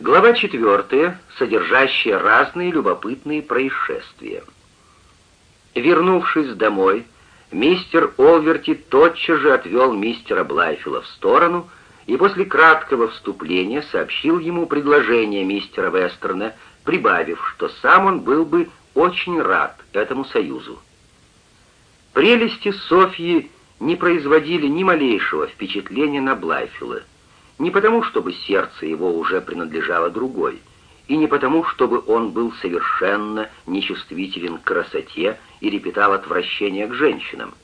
Глава четвертая, содержащая разные любопытные происшествия. Вернувшись домой, мистер Олверти тотчас же отвел мистера Блайфила в сторону и после краткого вступления сообщил ему предложение мистера Вестерна, прибавив, что сам он был бы очень рад этому союзу. Прелести Софьи не производили ни малейшего впечатления на Блайфила, не потому, чтобы сердце его уже принадлежало другой, и не потому, чтобы он был совершенно нечувствителен к красоте или питал отвращение к женщинам.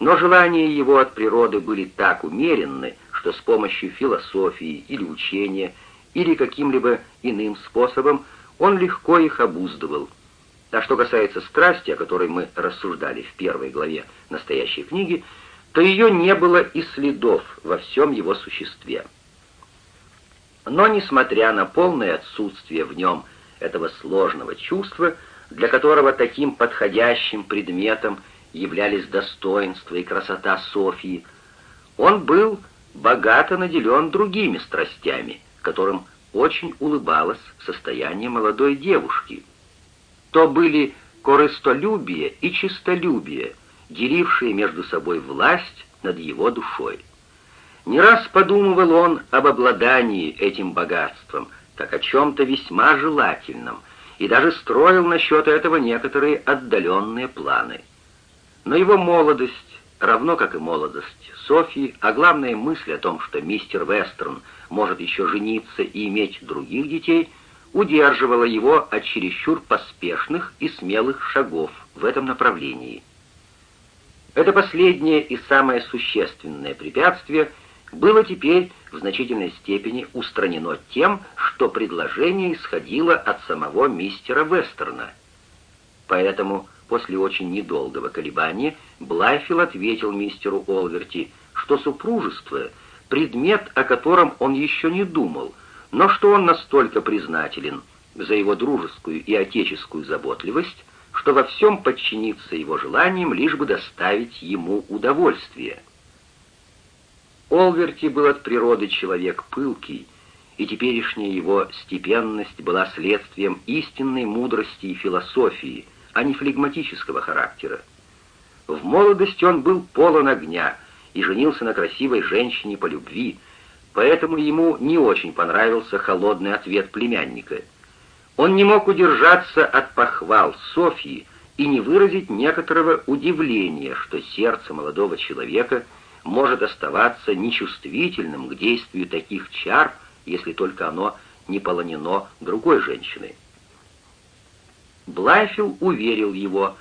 Но желания его от природы были так умеренны, что с помощью философии или учения, или каким-либо иным способом он легко их обуздывал. А что касается страсти, о которой мы рассуждали в первой главе настоящей книги, то ее не было и следов во всем его существе. Но, несмотря на полное отсутствие в нем этого сложного чувства, для которого таким подходящим предметом являлись достоинство и красота Софии, он был богато наделен другими страстями, которым очень улыбалось состояние молодой девушки. То были корыстолюбие и чистолюбие, делившие между собой власть над его душой. Не раз подумывал он об обладании этим богатством, как о чем-то весьма желательном, и даже строил насчет этого некоторые отдаленные планы. Но его молодость, равно как и молодость Софии, а главная мысль о том, что мистер Вестерн может еще жениться и иметь других детей, удерживала его от чересчур поспешных и смелых шагов в этом направлении. Это последнее и самое существенное препятствие было теперь в значительной степени устранено тем, что предложение исходило от самого мистера Вестерна. Поэтому после очень недолгого колебания Блайфилл ответил мистеру Олверти, что супружество — предмет, о котором он еще не думал, но что он настолько признателен за его дружескую и отеческую заботливость, что во всем подчинится его желаниям, лишь бы доставить ему удовольствие. Олверти был от природы человек пылкий, и теперешняя его степенность была следствием истинной мудрости и философии, а не флегматического характера. В молодости он был полон огня и женился на красивой женщине по любви, поэтому ему не очень понравился холодный ответ племянника — он не мог удержаться от похвал Софьи и не выразить некоторого удивления, что сердце молодого человека может оставаться нечувствительным к действию таких чар, если только оно не полонено другой женщиной. Блайфилл уверил его,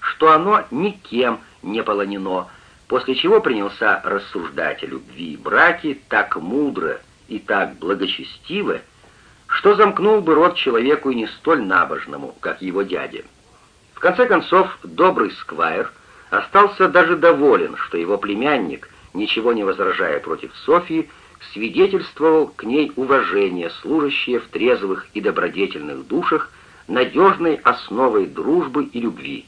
что оно никем не полонено, после чего принялся рассуждать о любви и браке так мудро и так благочестиво, что замкнул бы рот человеку и не столь набожному, как его дядя. В конце концов, добрый сквайр остался даже доволен, что его племянник, ничего не возражая против Софии, свидетельствовал к ней уважение, служащее в трезвых и добродетельных душах надежной основой дружбы и любви.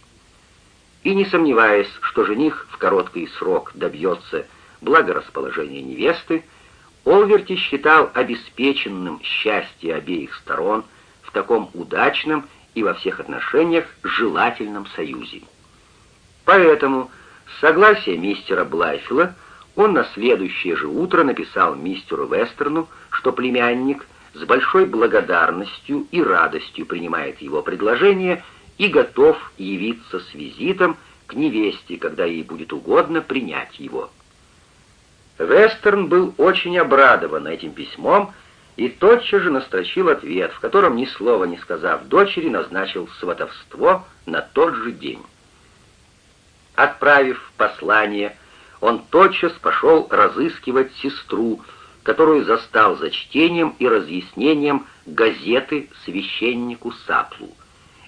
И не сомневаясь, что жених в короткий срок добьется благорасположения невесты, Олверти считал обеспеченным счастье обеих сторон в таком удачном и во всех отношениях желательном союзе. Поэтому, с согласия мистера Блайфилла, он на следующее же утро написал мистеру Вестерну, что племянник с большой благодарностью и радостью принимает его предложение и готов явиться с визитом к невесте, когда ей будет угодно принять его. Вестерн был очень обрадован этим письмом и тотчас же настрочил ответ, в котором ни слова не сказав дочери, назначил сватовство на тот же день. Отправив послание, он тотчас пошел разыскивать сестру, которую застал за чтением и разъяснением газеты священнику Саплу.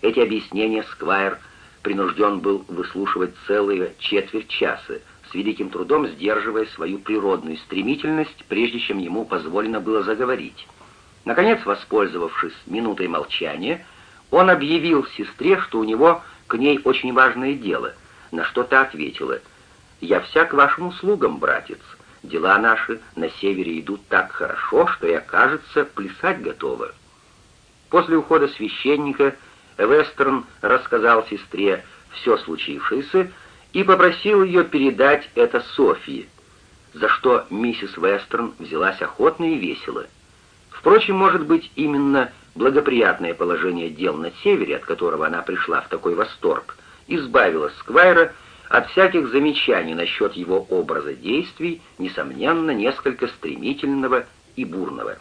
Эти объяснения Сквайр принужден был выслушивать целые четверть часа, великим трудом сдерживая свою природную стремительность, прежде чем ему позволено было заговорить. Наконец, воспользовавшись минутой молчания, он объявил сестре, что у него к ней очень важное дело, на что та ответила, «Я вся к вашим услугам, братец. Дела наши на севере идут так хорошо, что я, кажется, плясать готова». После ухода священника Вестерн рассказал сестре все случившееся и попросил ее передать это Софии, за что миссис Вестерн взялась охотно и весело. Впрочем, может быть, именно благоприятное положение дел на севере, от которого она пришла в такой восторг, избавило Сквайра от всяких замечаний насчет его образа действий, несомненно, несколько стремительного и бурного.